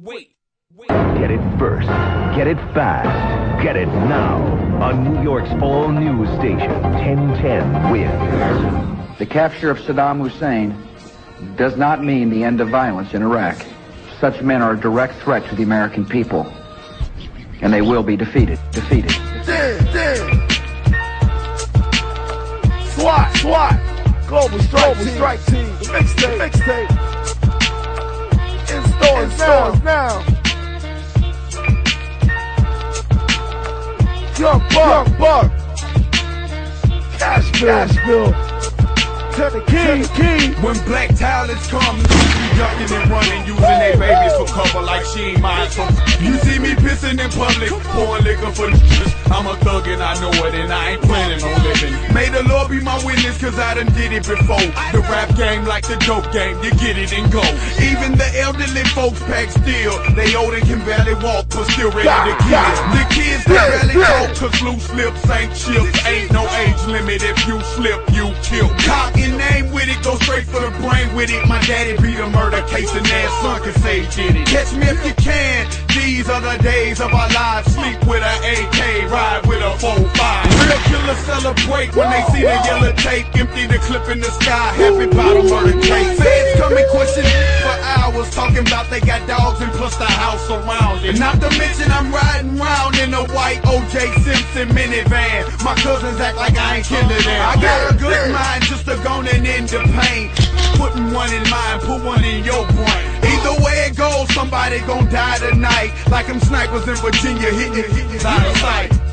Wait. Wait. Get it first. Get it fast. Get it now. On New York's all news station, 1010 wins. The capture of Saddam Hussein does not mean the end of violence in Iraq. Such men are a direct threat to the American people. And they will be defeated. Defeated. Damn, damn. SWAT, SWAT. Global Strike Global Team. Strike Team. The mixtape. Mixtape. In stores, In stores Young Buck. Young Buck. Cashville. Cashville. King, King. When black talents come, you ducking and running, using their babies for cover like she ain't mine. So you see me pissing in public, pouring liquor for niggas. I'm a thug and I know it, and I ain't planning on living. May the Lord be my witness, cause I done did it before. The rap game like the dope game, you get it and go. Even the elderly folks pack steel. They old and can barely walk, but still ready to kill. The kids can barely cause loose lips ain't chips. Ain't no age limit, if you slip, you kill. Cock and name with it, go straight for the brain with it. My daddy beat a murder case, and that son can say it. Catch me if you can. These are the days of our lives. Sleep with an AK, ride with a 4-5. Real killers celebrate when they see the yellow tape. Empty the clip in the sky, happy a murder case. Feds come talking about they got dogs and plus the house around it. Not to mention I'm riding round in a white OJ Simpson minivan. My cousins act like I ain't killing them. I got a good mind just to go and end the pain. Putting one in mine, put one in your brain. Either way it goes, somebody gon' die tonight. Like them snipers in Virginia hitting, hitting out of sight.